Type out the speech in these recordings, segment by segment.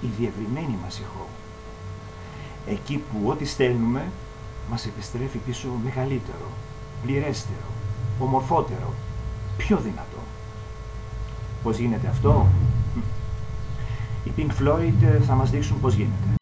η διευρυμένη μας ηχό. Εκεί που ό,τι στέλνουμε μας επιστρέφει πίσω μεγαλύτερο, πληρέστερο, ομορφότερο, πιο δυνατό. Πώς γίνεται αυτό; hm. Οι Pink Floyd ε, θα μας δείξουν πώς γίνεται.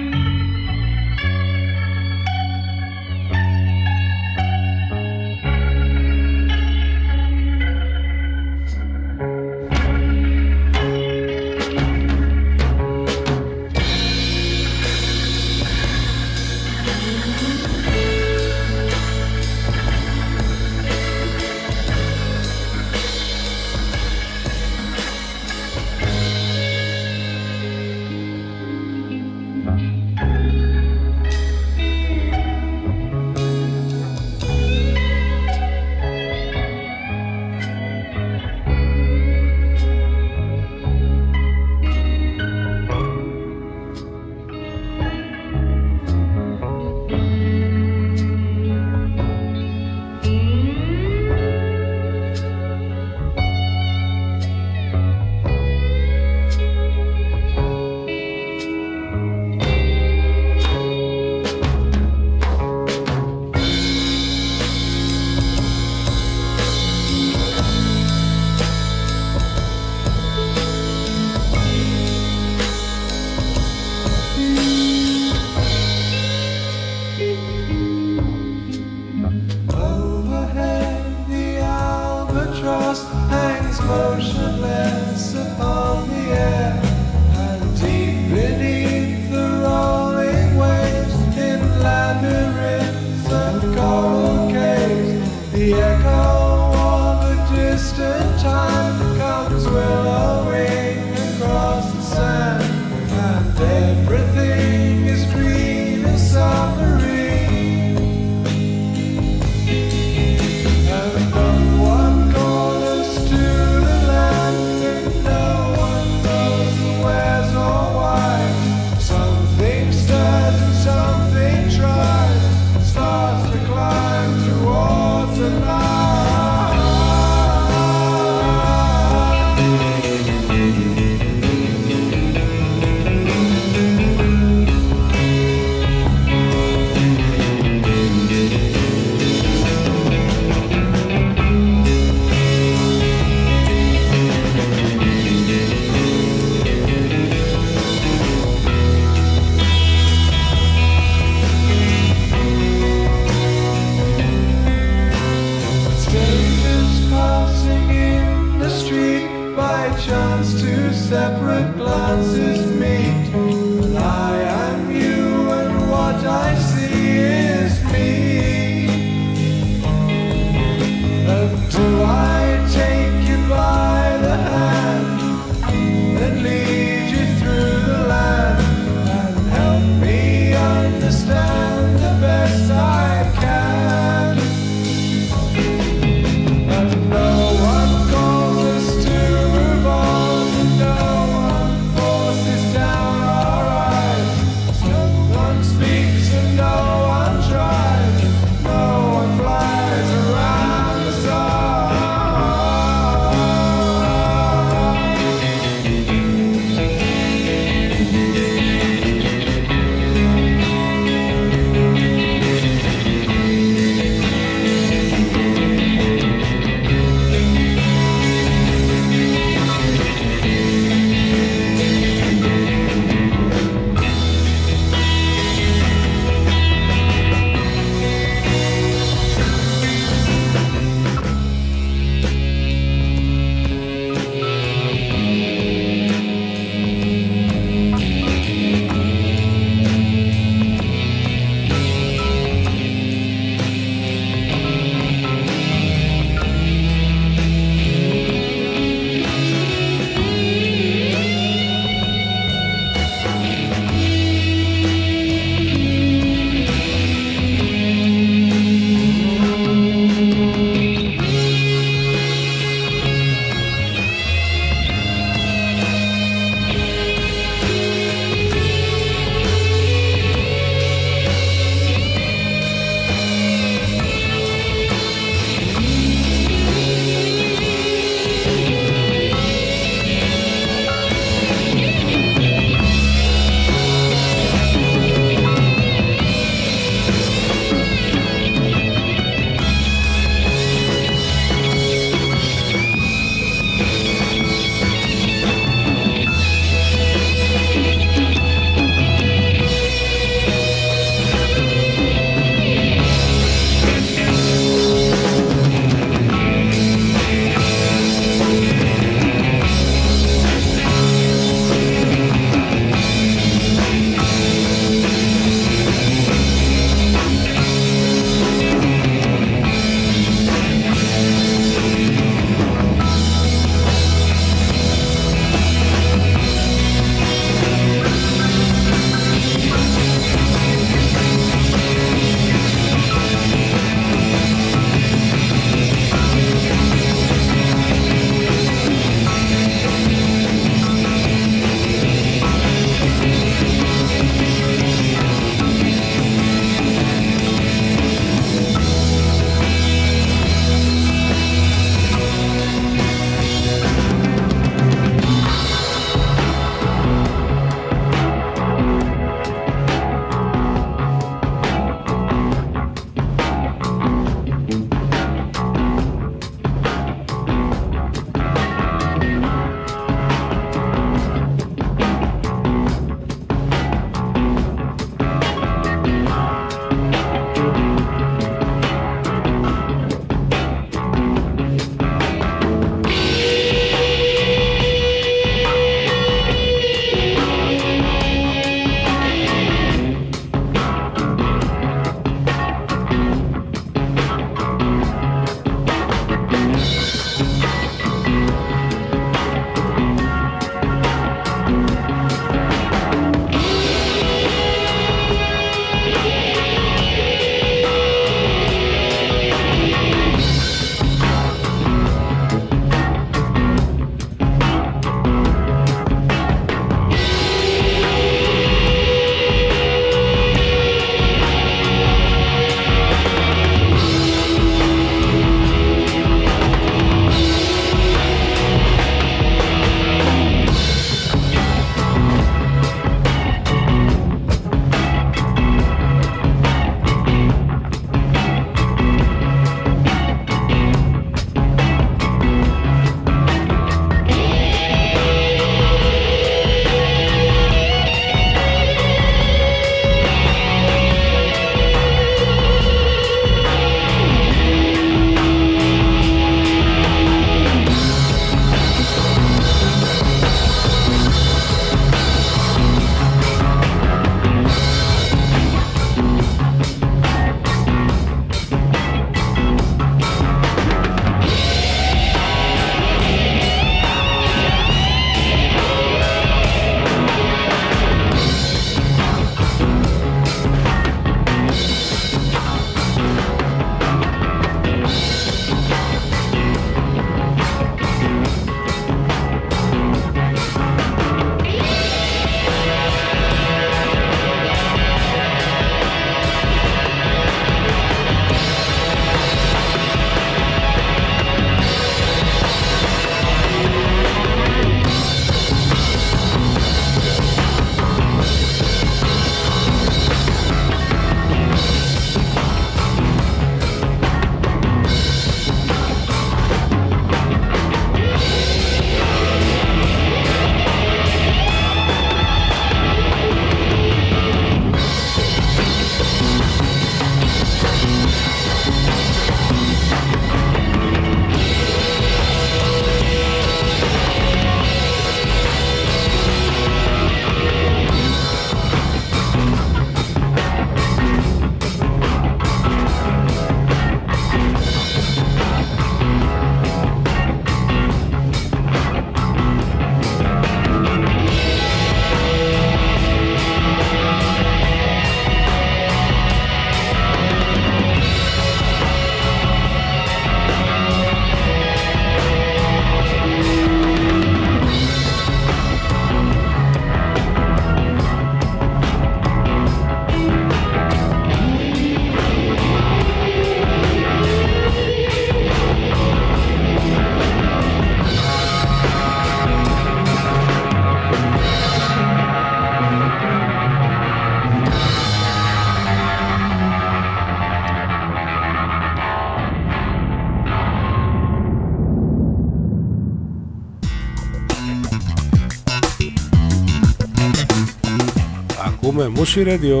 Ακούμε Μουσι Radio.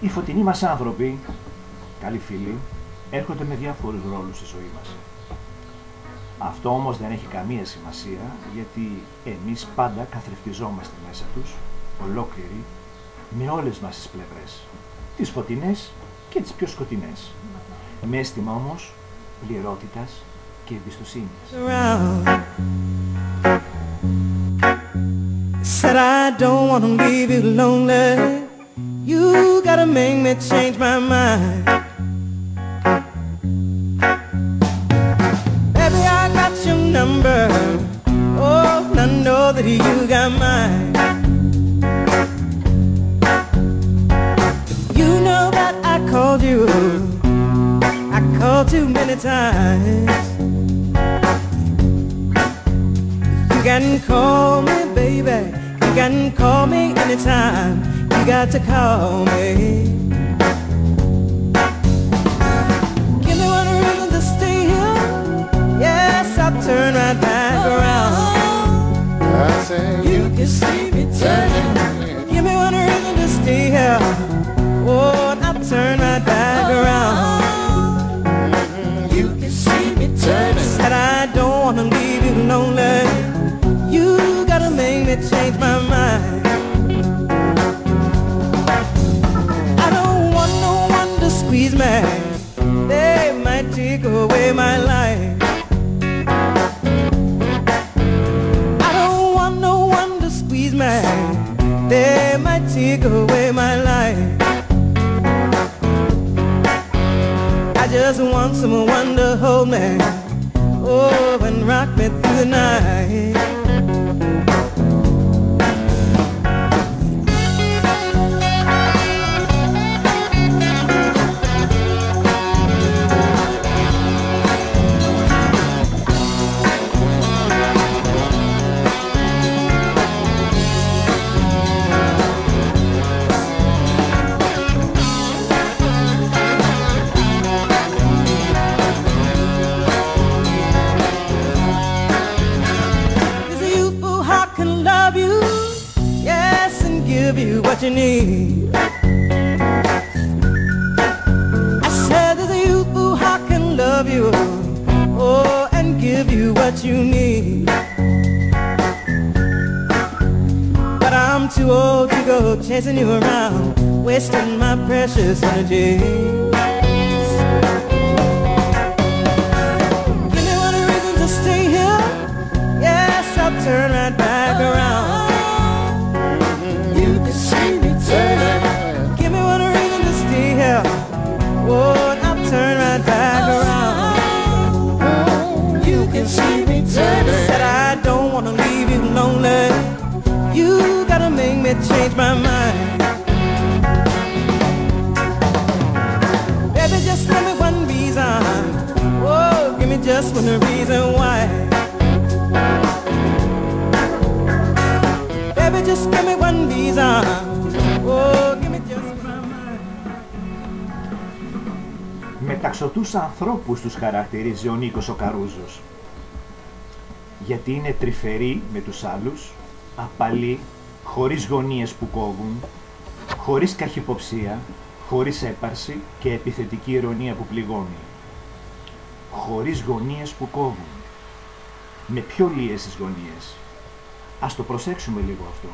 Οι φωτεινοί μας άνθρωποι, καλοί φίλοι, έρχονται με διάφορους ρόλους στη ζωή μας. Αυτό όμως δεν έχει καμία σημασία γιατί εμείς πάντα καθρεφτιζόμαστε μέσα τους, ολόκληροι, με όλες μας τις πλευρές. Τις φωτεινές και τις πιο σκοτεινές. Με αίσθημα όμως πληρότητας και εμπιστοσύνης. around. Said I don't wanna leave you lonely. You gotta make me change my mind. I you got mine. You know that I called you. I called too many times. You can call me, baby. You can call me anytime. You got to call me. Give me one reason to stay here. Yes, I'll turn right back around. I say You can see me turning. Give me one reason to stay here. Oh, and I'll turn right back around. Mm-hmm. You can see me turning. Said I don't wanna leave you lonely. You gotta make me change my mind. I don't want no one to squeeze me. They might take away my life. Just want someone to hold me. Oh, and rock me through the night. I said there's a youth who heart can love you, oh, and give you what you need. But I'm too old to go chasing you around, wasting my precious energy. Me just one reason why. Baby, just give me one reason. Oh, give me just one. Μεταξωτούς ανθρώπους τους χαρακτηρίζει ο Νίκος ο Καρούζος. Γιατί είναι τρυφεροί με τους άλλους, απαλοί, χωρίς γωνίες που κόβουν, χωρίς καχυποψία, χωρίς έπαρση και επιθετική ηρωνία που πληγώνει. Χωρίς γωνίες που κόβουν. Με πιο λίες τις γωνίες. Ας το προσέξουμε λίγο αυτό.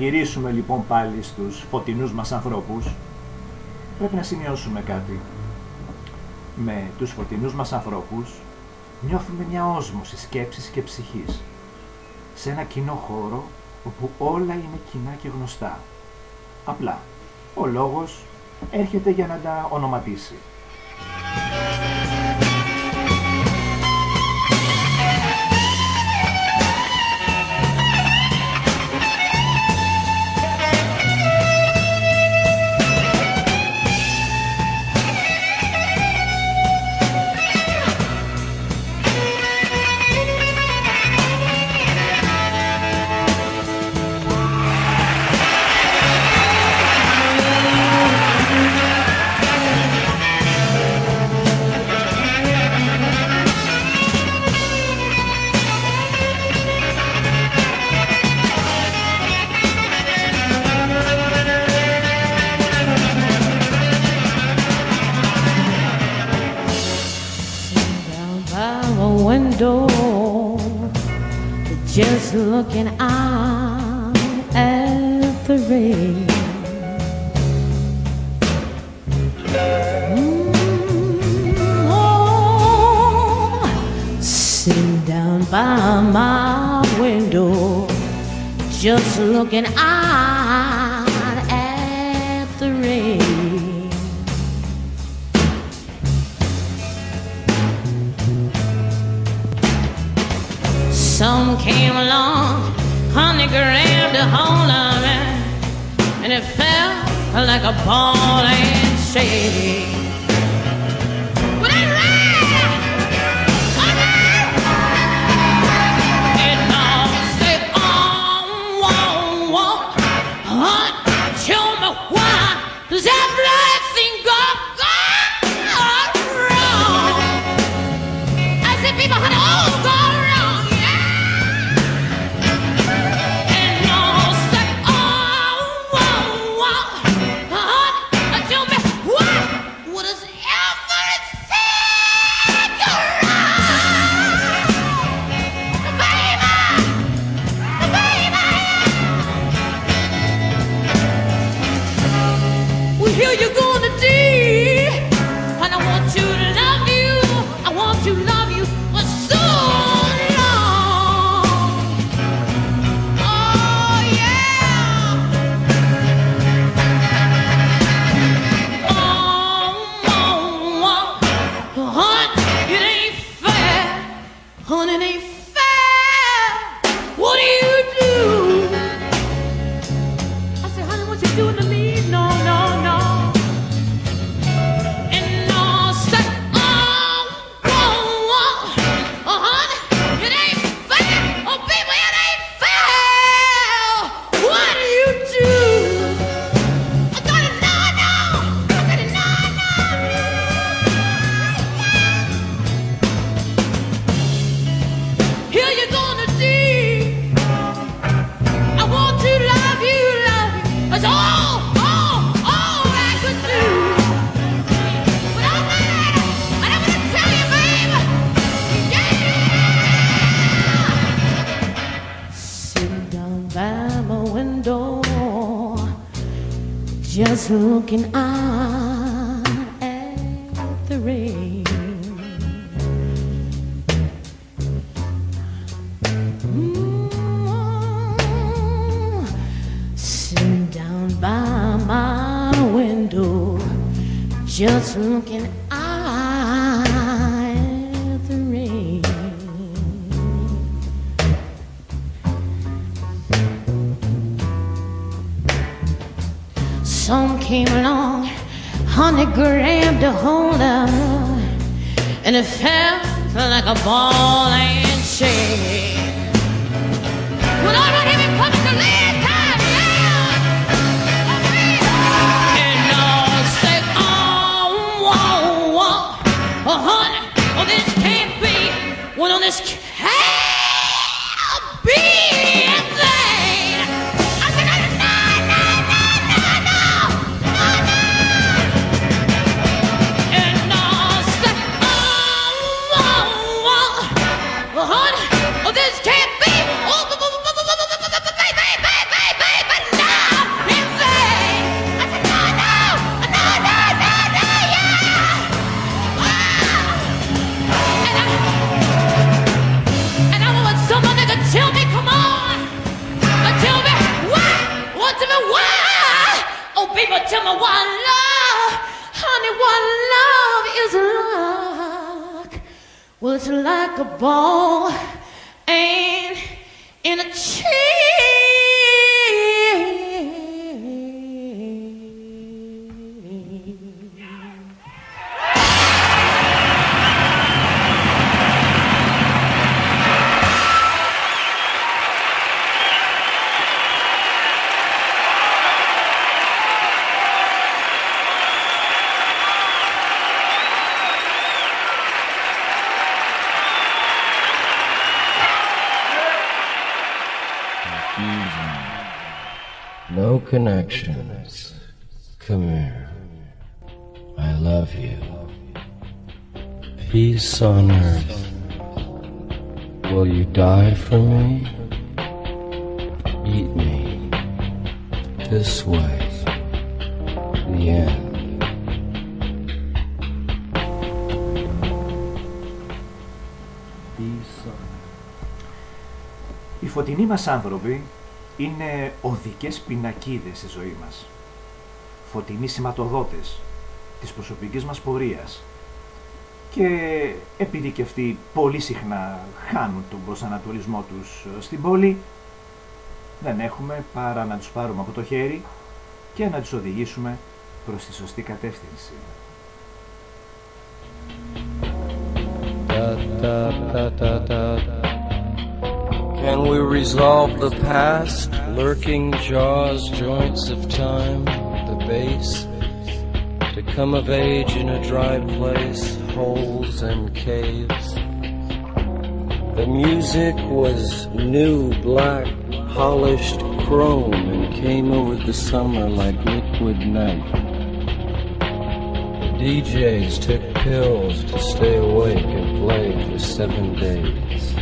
ξαναγυρίσουμε λοιπόν πάλι στους φωτεινούς μας ανθρώπους, πρέπει να σημειώσουμε κάτι. Με τους φωτεινούς μας ανθρώπους νιώθουμε μια όσμωση σκέψης και ψυχής. Σε ένα κοινό χώρο όπου όλα είναι κοινά και γνωστά. Απλά, ο λόγος έρχεται για να τα ονοματίσει. looking out at the rain. Some came along, honey grabbed a hold of me, and it felt like a ball and chain. connections. Come here. I love you. Peace on earth. Will you die for me? Eat me. This way. The end. Οι φωτεινοί μας άνθρωποι είναι οδικές πινακίδες στη ζωή μας. Φωτεινοί σηματοδότες της προσωπικής μας πορείας. Και επειδή και αυτοί πολύ συχνά χάνουν τον προσανατολισμό τους ε, στην πόλη, δεν έχουμε παρά να τους πάρουμε από το χέρι και να τους οδηγήσουμε προς τη σωστή κατεύθυνση. Da, da, da, da, da. Can we resolve the past, lurking jaws, joints of time, the base? To come of age in a dry place, holes and caves. The music was new, black, polished chrome and came over the summer like liquid night. The DJs took pills to stay awake and play for seven days.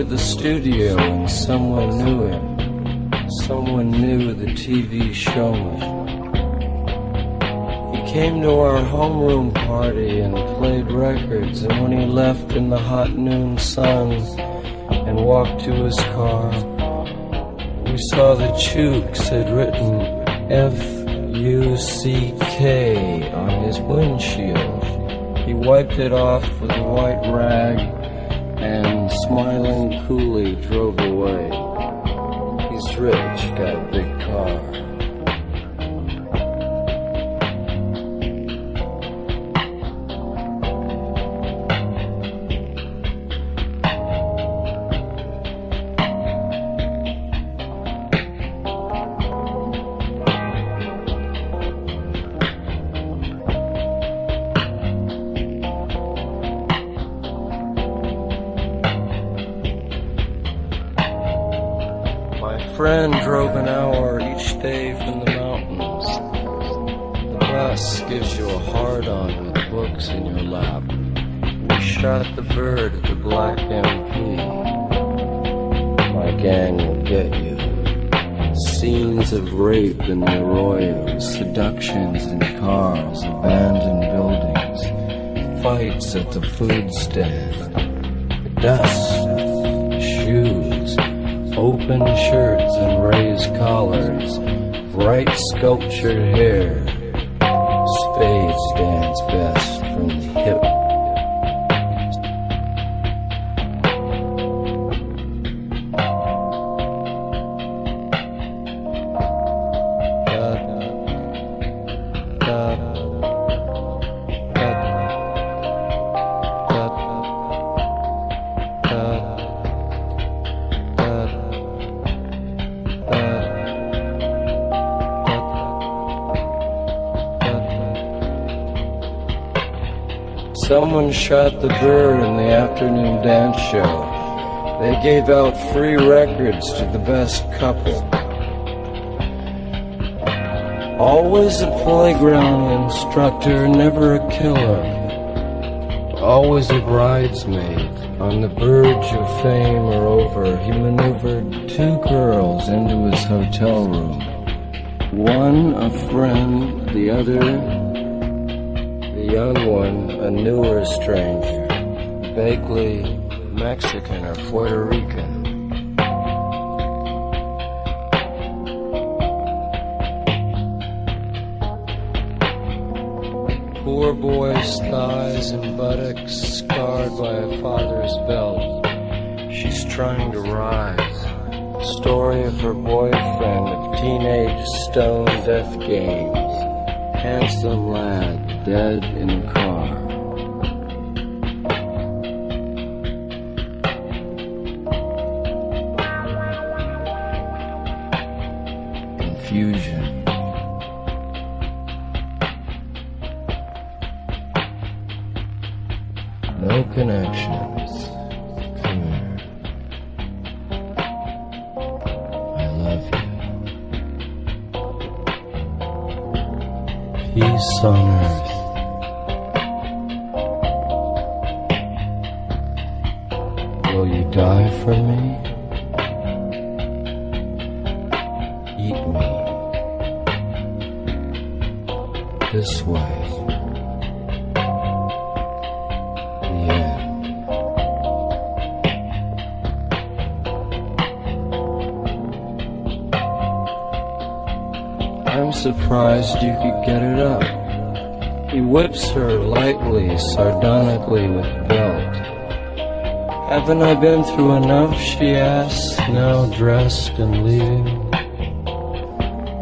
To the studio and someone knew him. Someone knew the TV showman. He came to our homeroom party and played records, and when he left in the hot noon sun and walked to his car, we saw the Chooks had written F U C K on his windshield. He wiped it off with a white rag and smiling Coolly drove Shot the bird at the Black MP. My gang will get you. Scenes of rape in the arroyos, seductions in cars, abandoned buildings, fights at the food stand, dust, shoes, open shirts and raised collars, bright sculptured hair. Shot the bird in the afternoon dance show. They gave out free records to the best couple. Always a playground instructor, never a killer. Always a bridesmaid, on the verge of fame or over. He maneuvered two girls into his hotel room. One a friend, the other the young one, a newer stranger, vaguely Mexican or Puerto Rican. Poor boy's thighs and buttocks scarred by a father's belt. She's trying to rise. Story of her boyfriend of teenage stone death games. Dead in I'm surprised you could get it up. He whips her lightly, sardonically with belt. Haven't I been through enough? She asks, now dressed and leaving.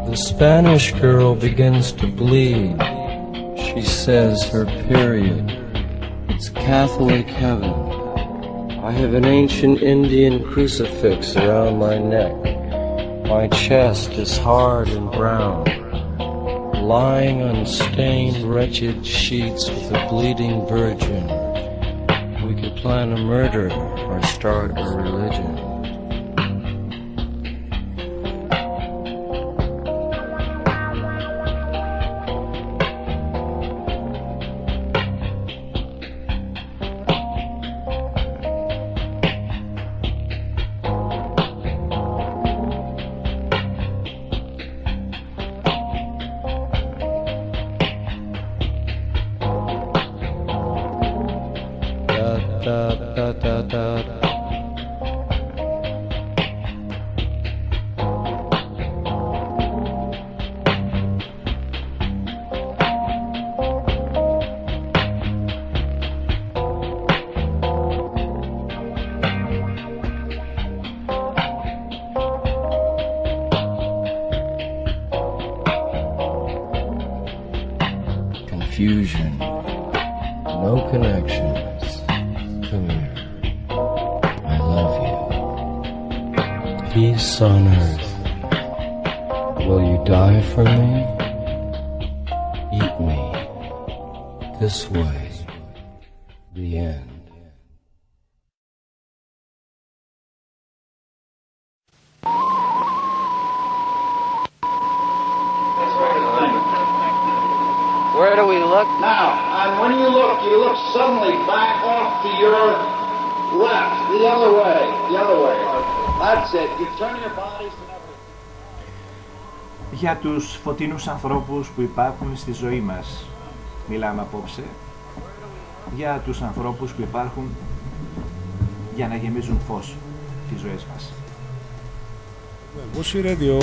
The Spanish girl begins to bleed. She says her period. It's Catholic heaven. I have an ancient Indian crucifix around my neck. My chest is hard and brown. Lying on stained, wretched sheets with a bleeding virgin. We could plan a murder or start a religion. Τους φωτεινούς ανθρώπους που υπάρχουν στη ζωή μας μιλάμε απόψε. Για τους ανθρώπους που υπάρχουν για να γεμίζουν φως τις ζωές μας. Bushi Radio.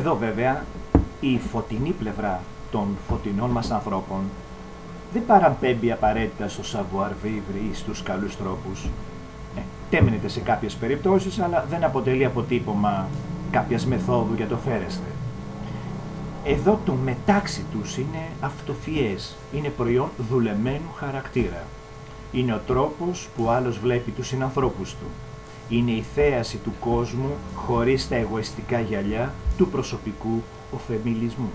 Εδώ βέβαια η φωτεινή πλευρά των φωτεινών μας ανθρώπων δεν παραμπέμπει απαραίτητα στο savoir vivre ή στους καλούς τρόπους. Ε, τέμενεται σε κάποιες περιπτώσεις, αλλά δεν αποτελεί αποτύπωμα κάποιας μεθόδου για το φέρεστε. Εδώ το μετάξι τους είναι αυτοφιές, είναι προϊόν δουλεμένου χαρακτήρα. Είναι ο τρόπος που άλλος βλέπει τους συνανθρώπους του. Είναι η θέαση του κόσμου χωρίς τα εγωιστικά γυαλιά του προσωπικού οφεμιλισμού.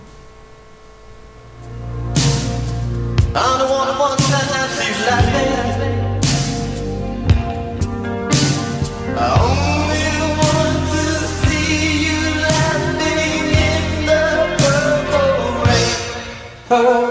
I'm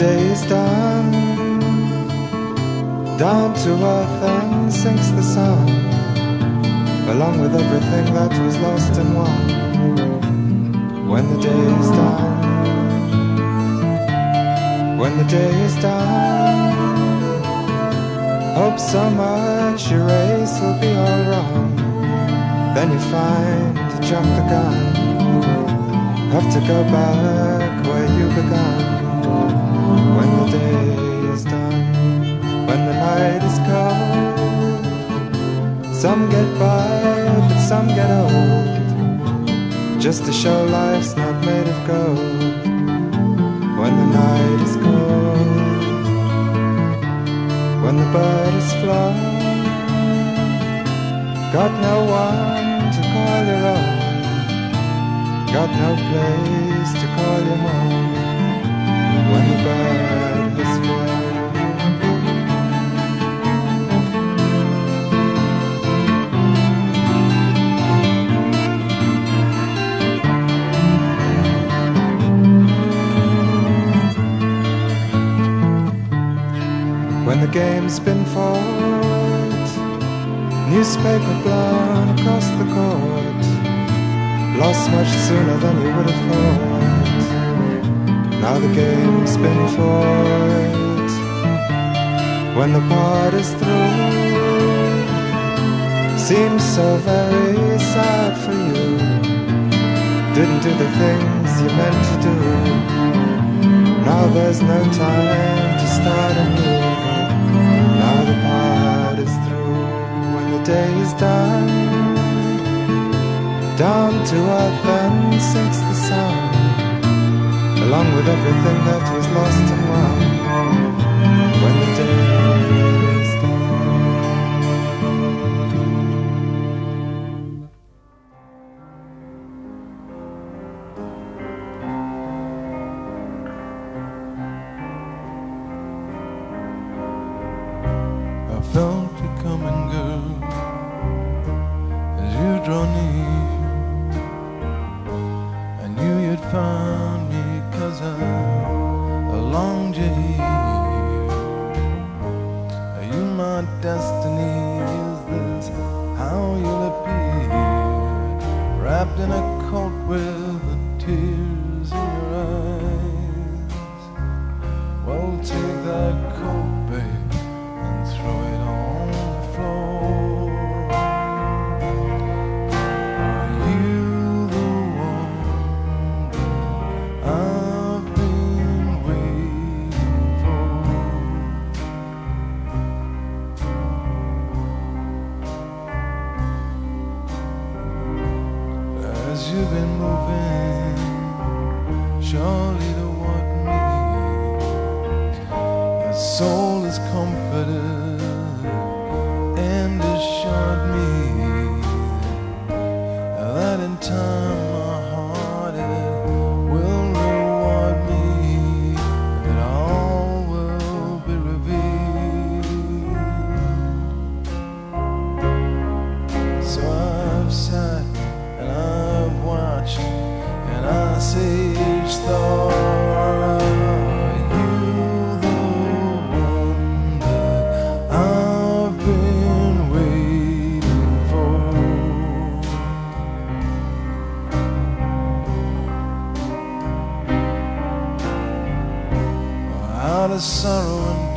day is done, down to earth and sinks the sun, along with everything that was lost and won. When the day is done, when the day is done, hope so much your race will be all wrong. Then you find you jumped the gun, have to go back where you began. When the day is done, when the night is cold, some get by, but some get old. Just to show life's not made of gold. When the night is cold, when the bird is flown, got no one to call your own, got no place to call your home. When the has. When the game's been fought, newspaper blown across the court, lost much sooner than you would have thought. Now the game's been fought. When the part is through, seems so very sad for you. Didn't do the things you meant to do. Now there's no time to start anew. Now the part is through. When the day is done, down to earth and sinks the sun, along with everything that was lost and won. When the day sorrow and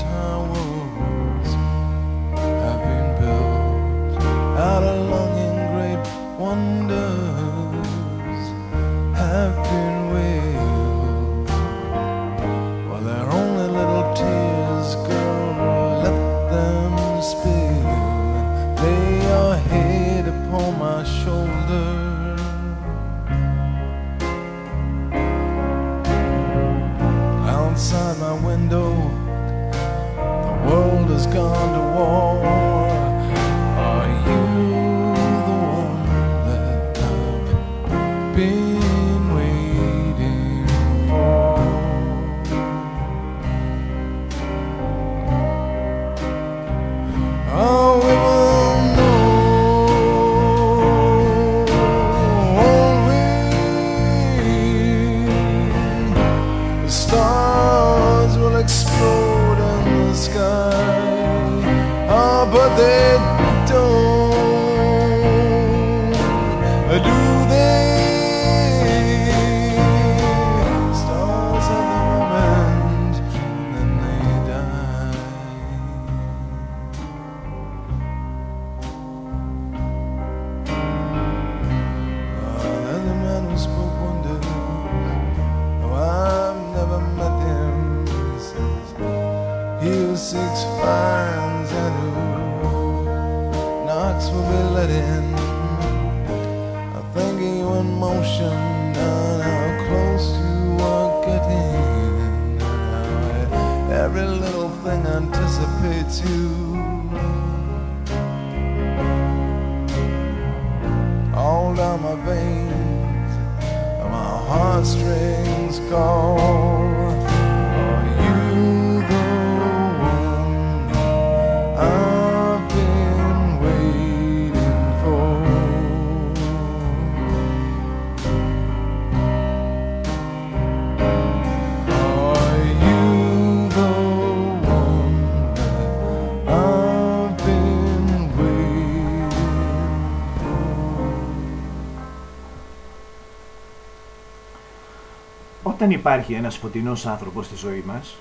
όταν υπάρχει ένας φωτεινός άνθρωπος στη ζωή μας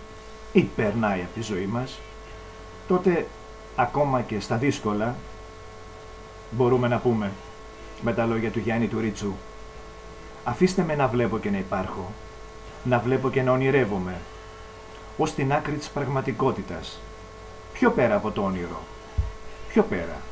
ή περνάει από τη ζωή μας, τότε ακόμα και στα δύσκολα μπορούμε να πούμε με τα λόγια του Γιάννη του Ρίτσου «Αφήστε με να βλέπω και να υπάρχω, να βλέπω και να ονειρεύομαι, ως την άκρη της πραγματικότητας, πιο πέρα από το όνειρο, πιο πέρα».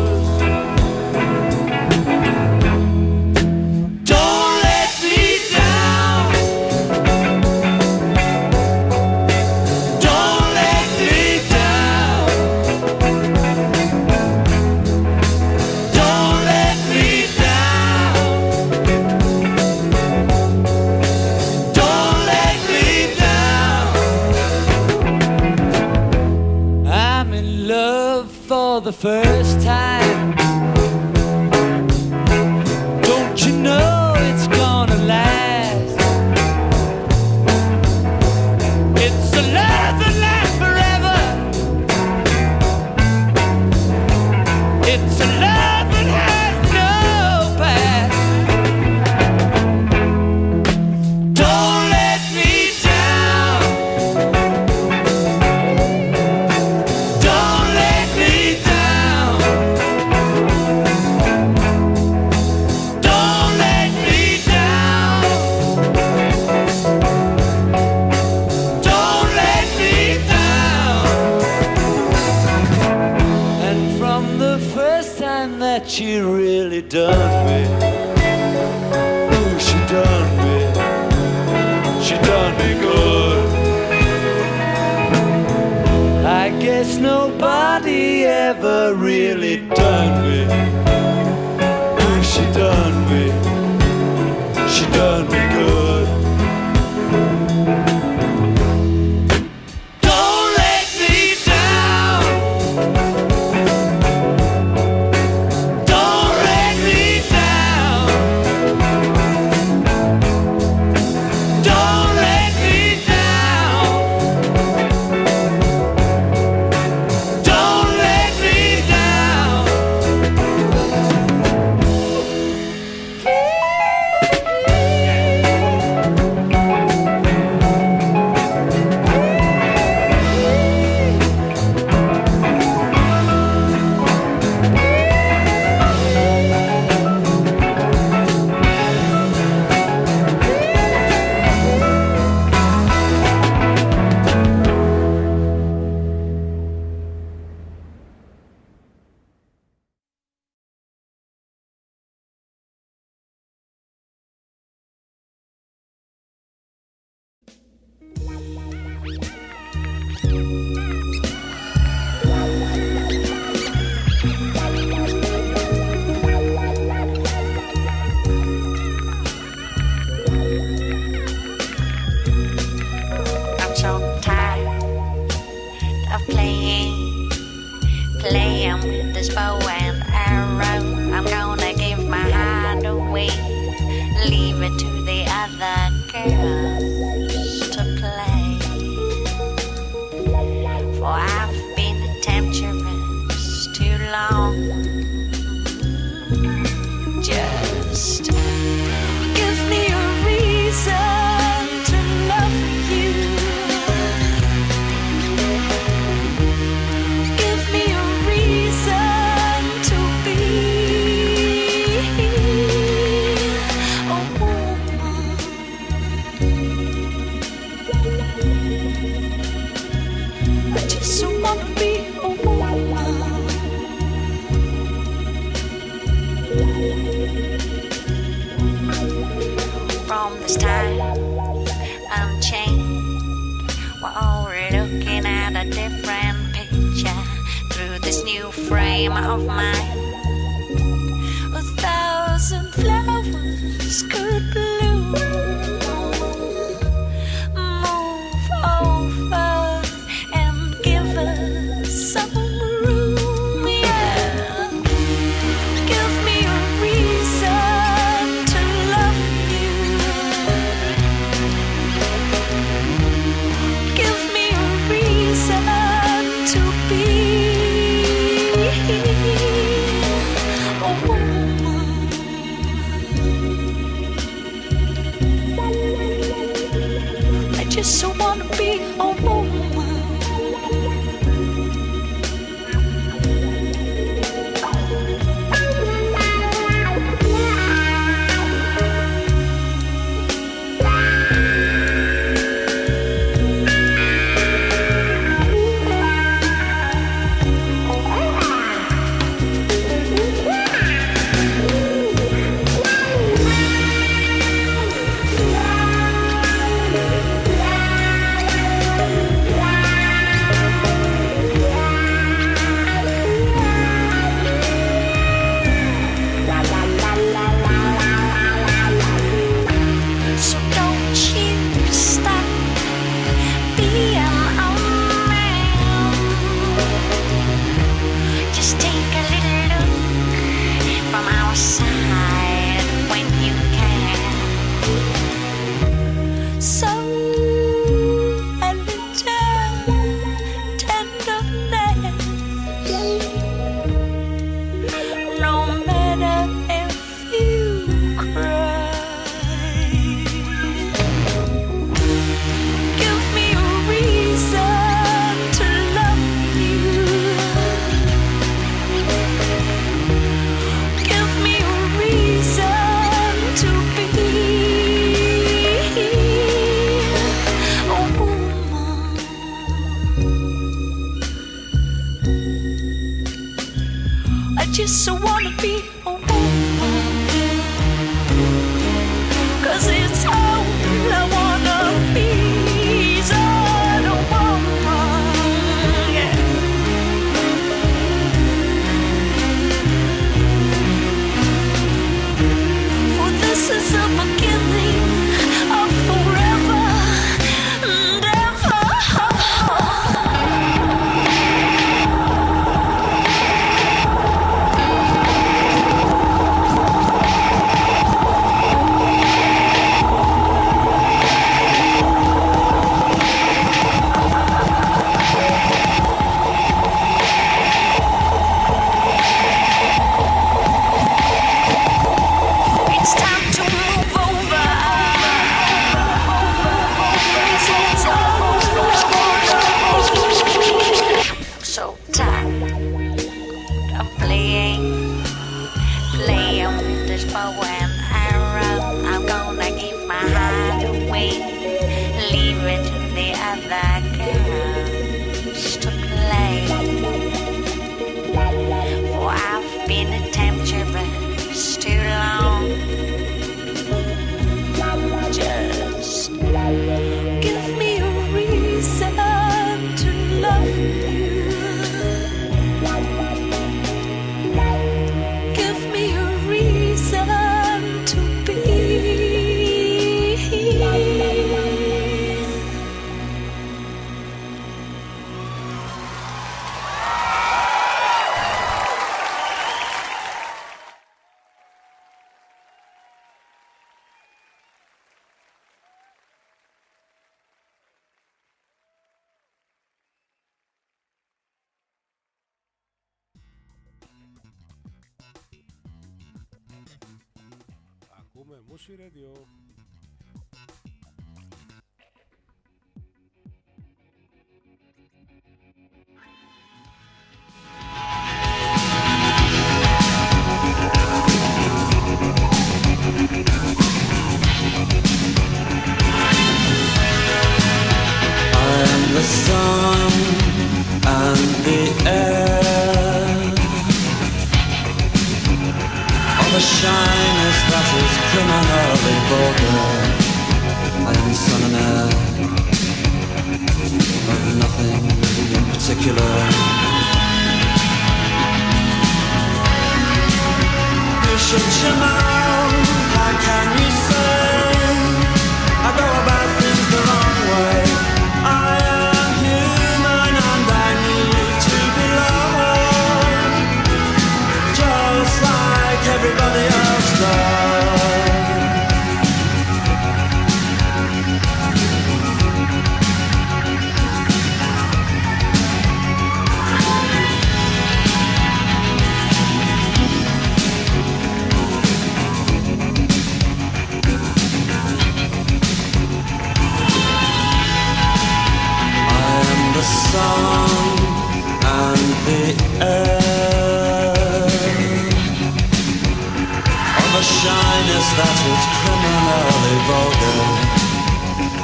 criminally vulgar.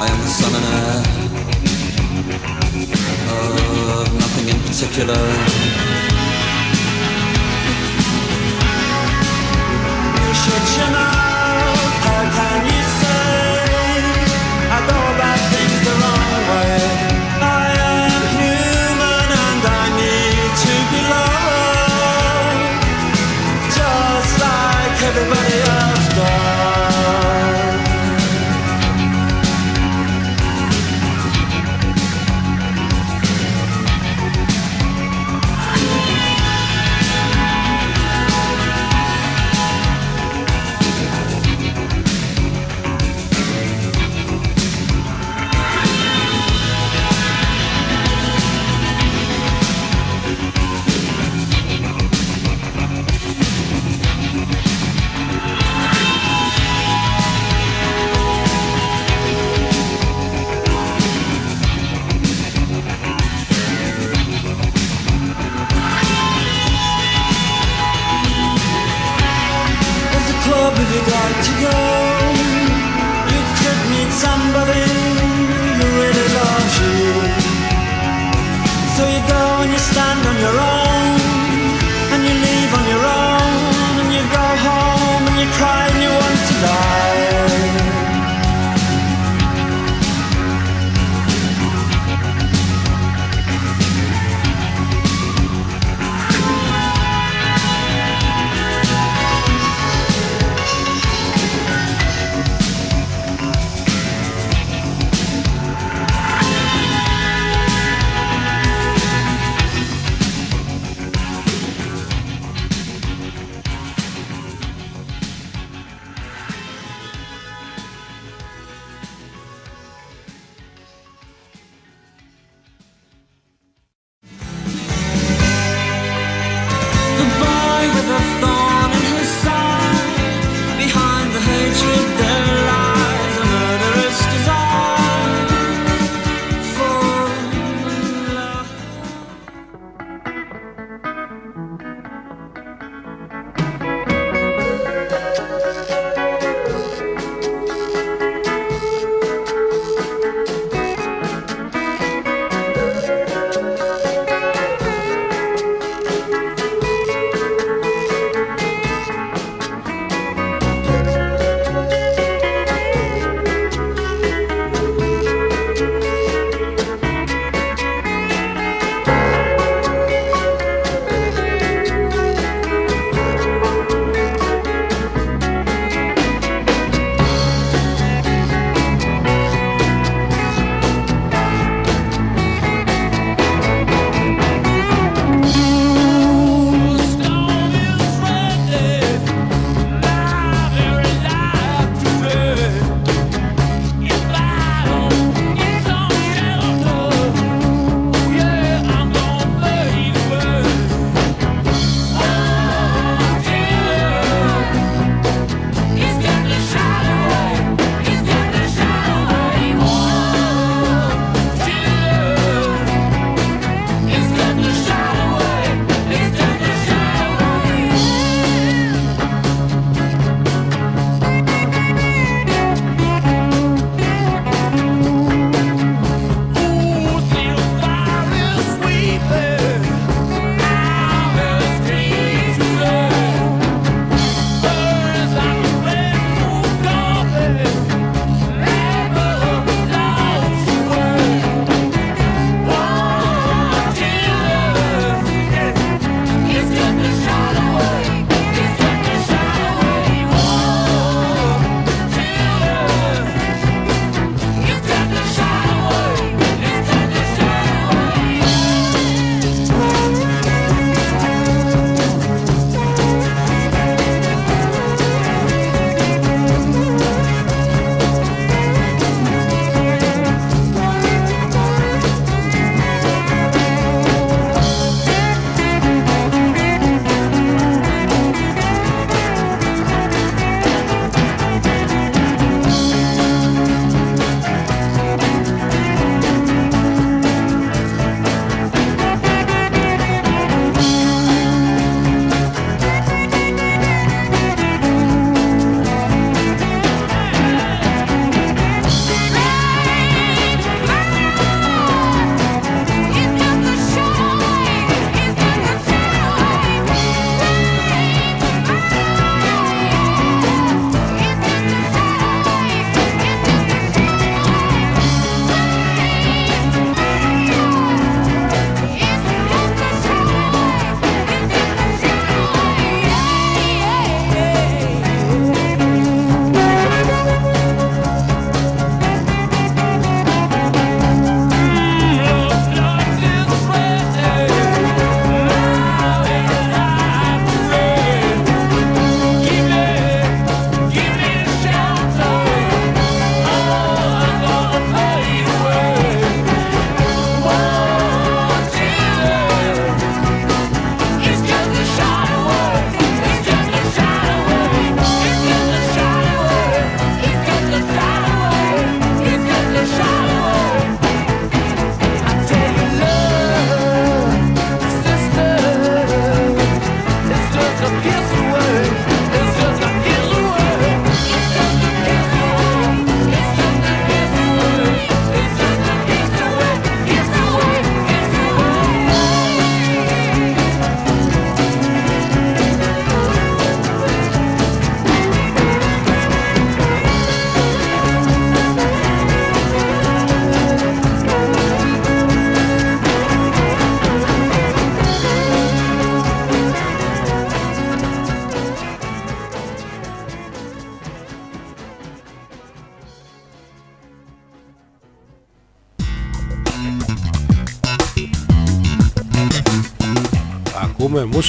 I am the summoner of nothing in particular. You should know.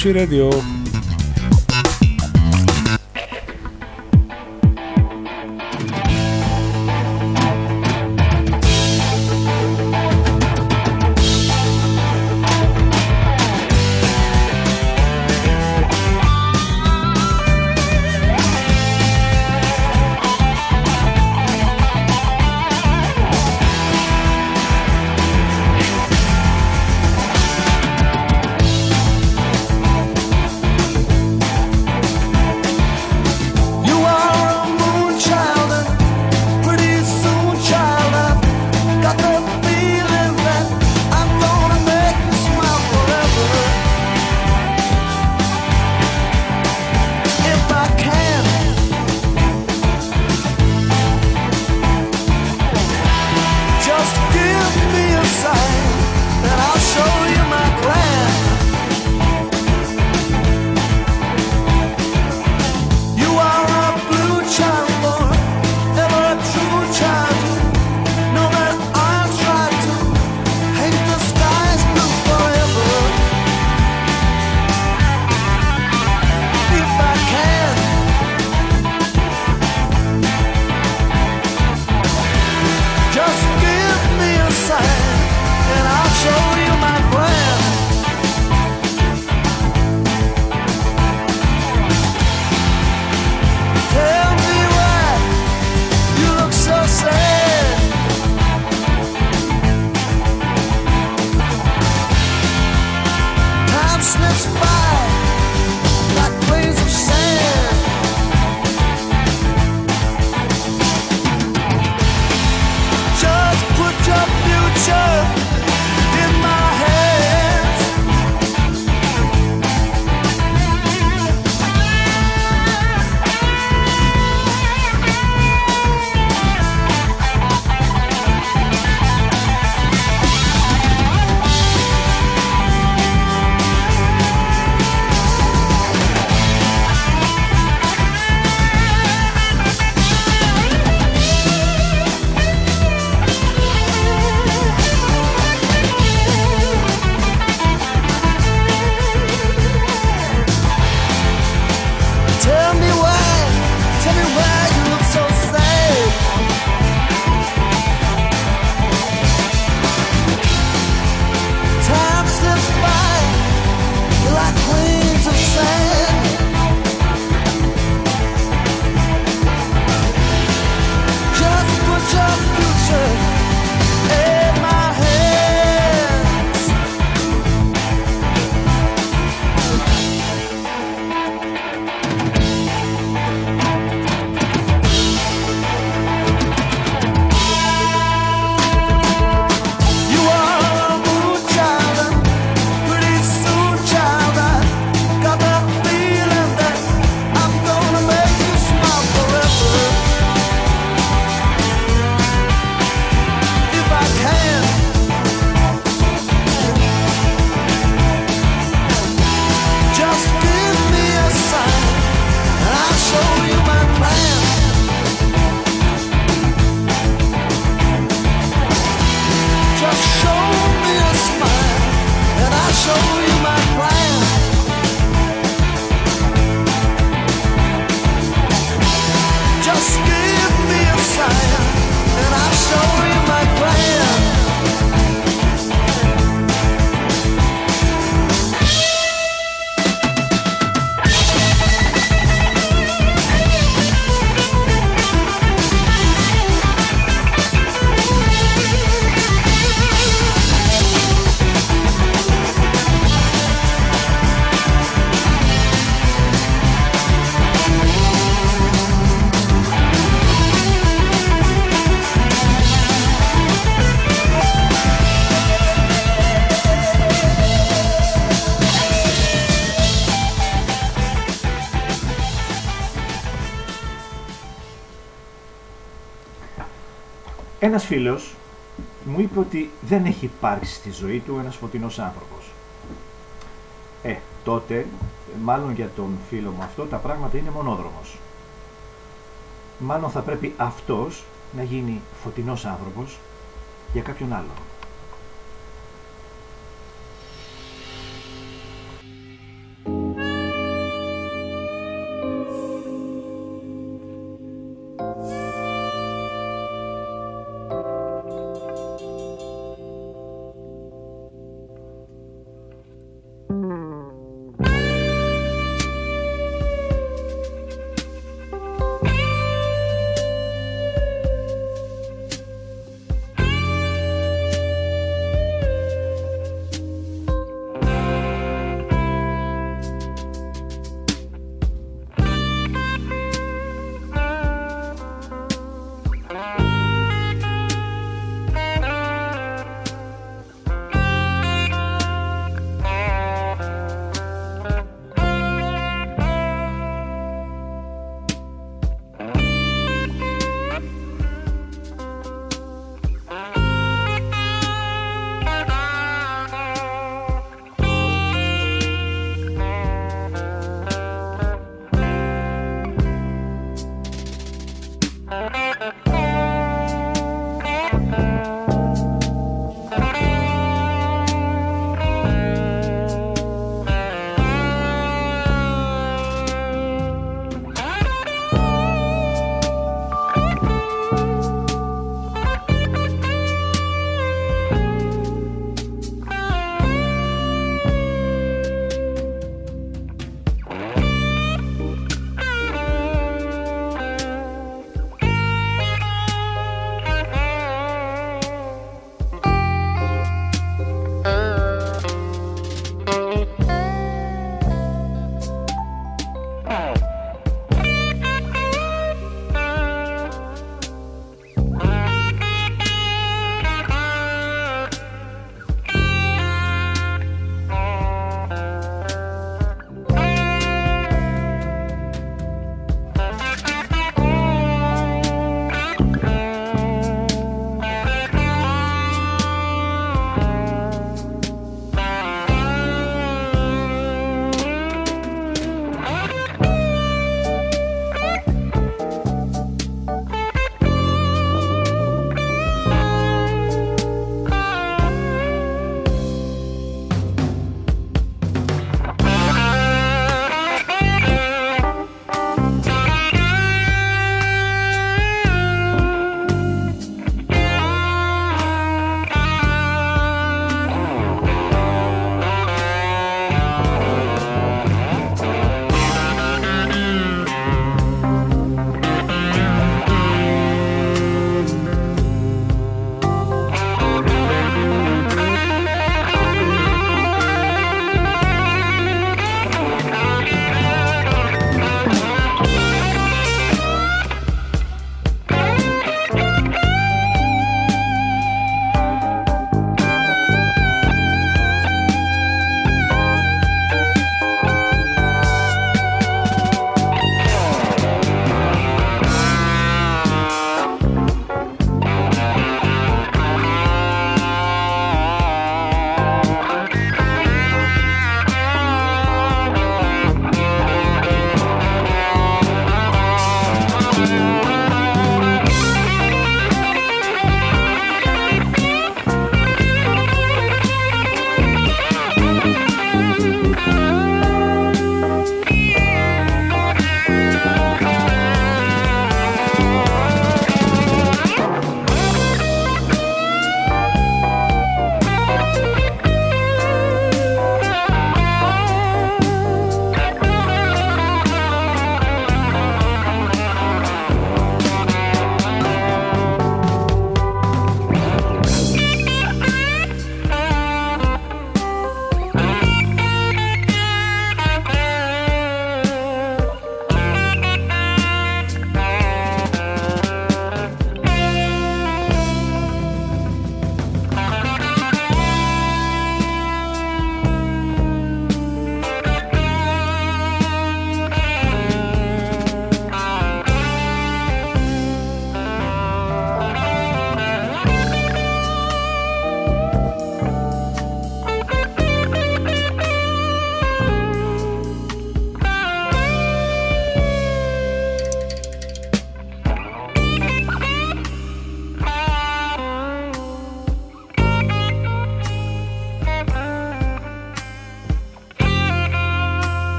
Sushi Radio. ένας φίλος μου είπε ότι δεν έχει υπάρξει στη ζωή του ένας φωτεινός άνθρωπος. Ε, τότε, μάλλον για τον φίλο μου αυτό, τα πράγματα είναι μονόδρομος. Μάλλον θα πρέπει αυτός να γίνει φωτεινός άνθρωπος για κάποιον άλλον.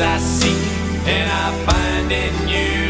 I seek and I find in you.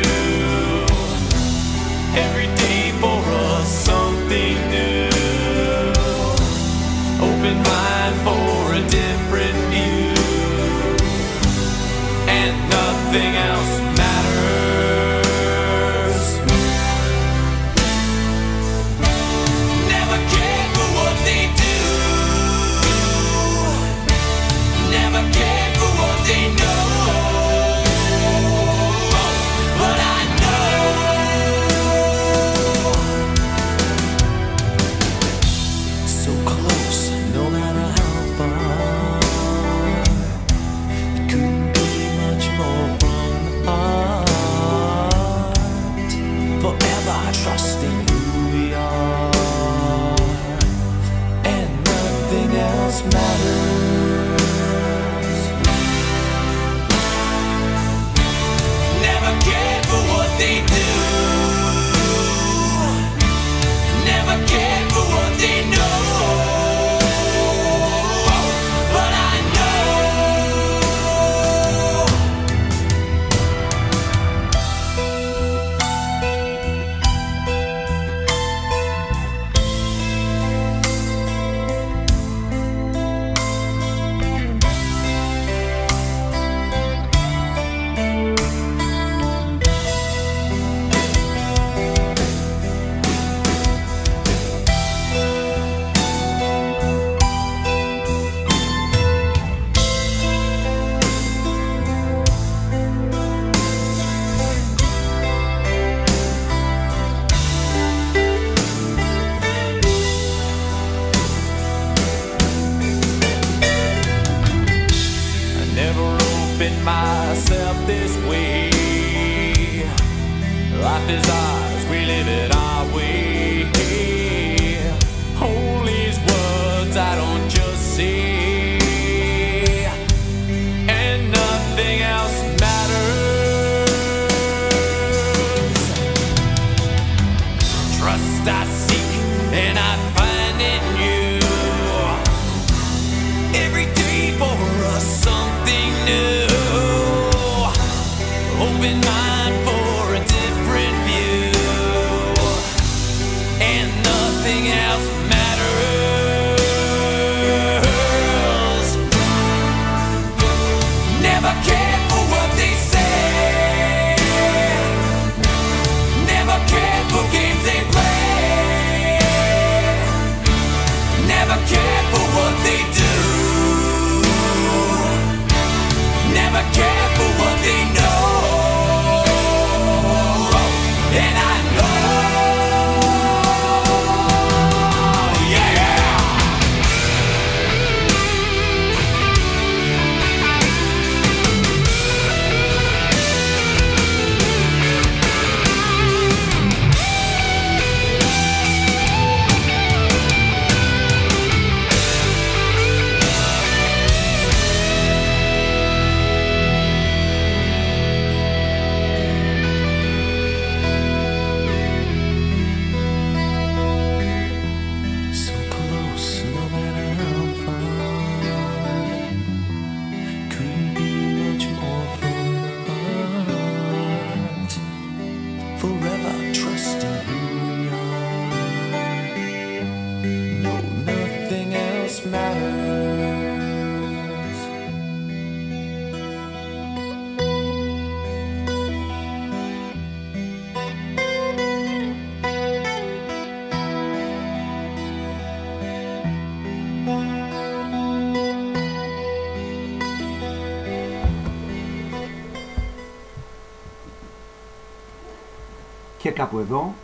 κάπου εδώ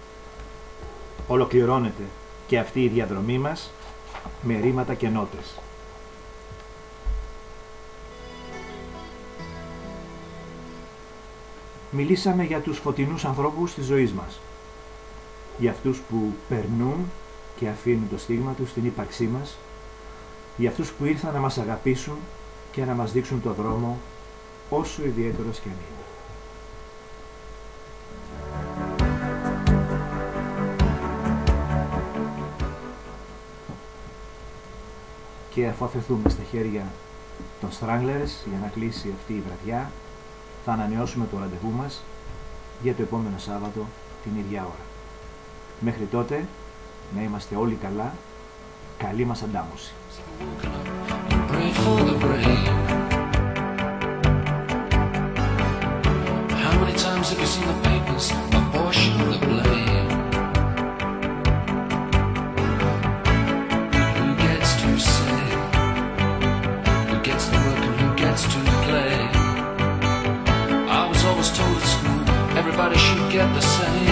ολοκληρώνεται και αυτή η διαδρομή μας με ρήματα και νότες. Μιλήσαμε για τους φωτεινούς ανθρώπους της ζωής μας. Για αυτούς που περνούν και αφήνουν το στίγμα τους στην ύπαρξή μας. Για αυτούς που ήρθαν να μας αγαπήσουν και να μας δείξουν το δρόμο όσο ιδιαίτερος και είναι. Και αφού αφαιθούμε στα χέρια των Stranglers για να κλείσει αυτή η βραδιά, θα ανανεώσουμε το ραντεβού μας για το επόμενο Σάββατο την ίδια ώρα. Μέχρι τότε, να είμαστε όλοι καλά, καλή μας αντάμωση. Pray for the rain. How many times have you seen the papers; Apportion the blame? Everybody should get the same.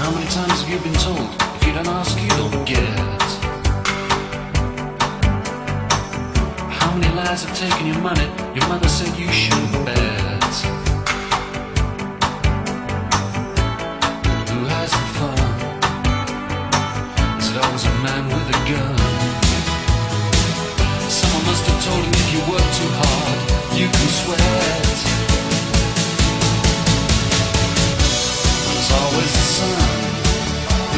How many times have you been told if you don't ask, you don't get? How many lies have taken your money? Your mother said you shouldn't bet. Who has the fun? Is it always a man with a gun? You can sweat. There's always the sun.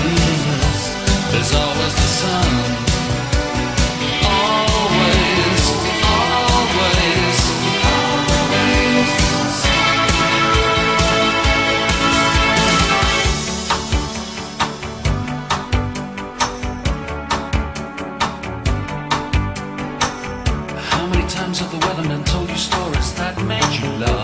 Mm, There's always the sun. Always, always, always. How many times have the weathermen told that made you laugh?